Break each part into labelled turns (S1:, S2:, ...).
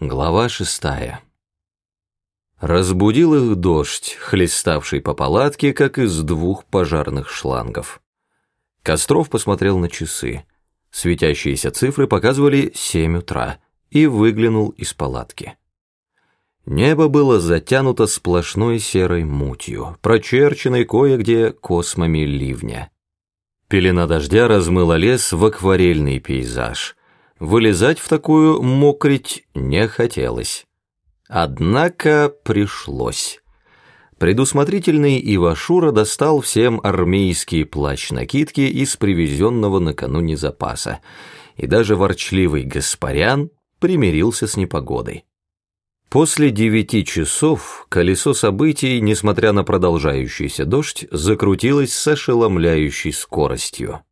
S1: Глава шестая. Разбудил их дождь, хлеставший по палатке, как из двух пожарных шлангов. Костров посмотрел на часы. Светящиеся цифры показывали семь утра и выглянул из палатки. Небо было затянуто сплошной серой мутью, прочерченной кое-где космами ливня. Пелена дождя размыла лес в акварельный пейзаж — Вылезать в такую мокрить не хотелось. Однако пришлось. Предусмотрительный Ивашура достал всем армейские плащ-накидки из привезенного накануне запаса, и даже ворчливый Гаспарян примирился с непогодой. После девяти часов колесо событий, несмотря на продолжающийся дождь, закрутилось с ошеломляющей скоростью.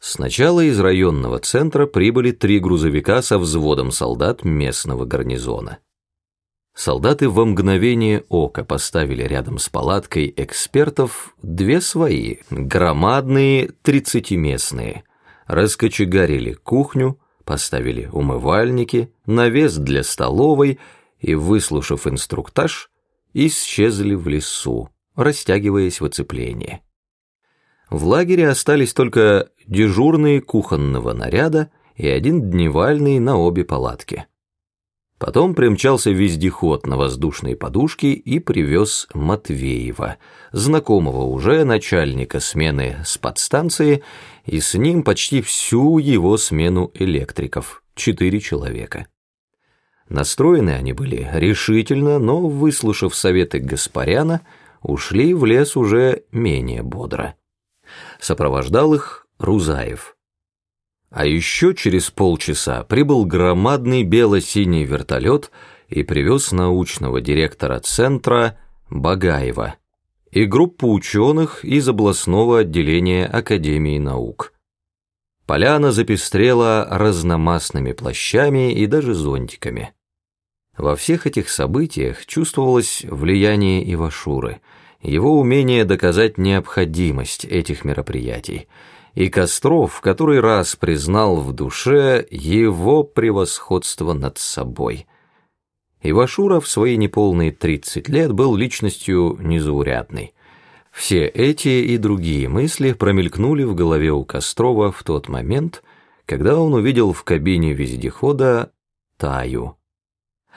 S1: Сначала из районного центра прибыли три грузовика со взводом солдат местного гарнизона. Солдаты во мгновение ока поставили рядом с палаткой экспертов две свои, громадные, тридцатиместные, раскочегарили кухню, поставили умывальники, навес для столовой и, выслушав инструктаж, исчезли в лесу, растягиваясь в оцеплении. В лагере остались только дежурные кухонного наряда и один дневальный на обе палатки. Потом примчался вездеход на воздушной подушке и привез Матвеева, знакомого уже начальника смены с подстанции, и с ним почти всю его смену электриков, четыре человека. Настроены они были решительно, но, выслушав советы Гаспаряна, ушли в лес уже менее бодро. Сопровождал их Рузаев. А еще через полчаса прибыл громадный бело-синий вертолет и привез научного директора центра Багаева и группу ученых из областного отделения Академии наук. Поляна запестрела разномастными плащами и даже зонтиками. Во всех этих событиях чувствовалось влияние Ивашуры – его умение доказать необходимость этих мероприятий, и Костров в который раз признал в душе его превосходство над собой. Ивашура в свои неполные 30 лет был личностью незаурядной. Все эти и другие мысли промелькнули в голове у Кострова в тот момент, когда он увидел в кабине вездехода Таю.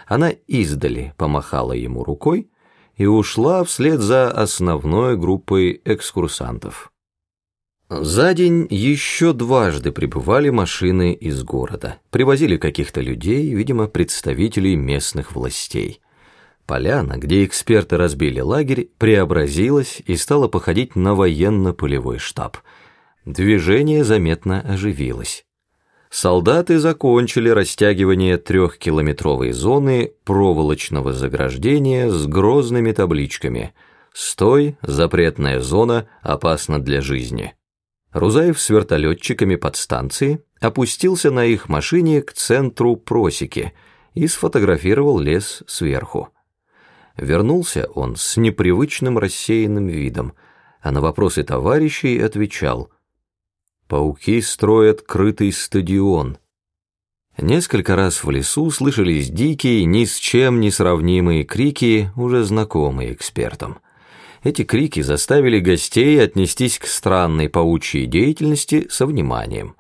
S1: Она издали помахала ему рукой, и ушла вслед за основной группой экскурсантов. За день еще дважды прибывали машины из города, привозили каких-то людей, видимо, представителей местных властей. Поляна, где эксперты разбили лагерь, преобразилась и стала походить на военно-полевой штаб. Движение заметно оживилось солдаты закончили растягивание трехкилометровой зоны проволочного заграждения с грозными табличками «Стой, запретная зона, опасна для жизни». Рузаев с вертолетчиками подстанции опустился на их машине к центру просеки и сфотографировал лес сверху. Вернулся он с непривычным рассеянным видом, а на вопросы товарищей отвечал – Пауки строят крытый стадион. Несколько раз в лесу слышались дикие, ни с чем не сравнимые крики, уже знакомые экспертам. Эти крики заставили гостей отнестись к странной паучьей деятельности со вниманием.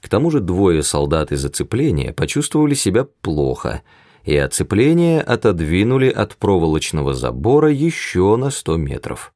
S1: К тому же двое солдат из оцепления почувствовали себя плохо, и оцепление отодвинули от проволочного забора еще на сто метров.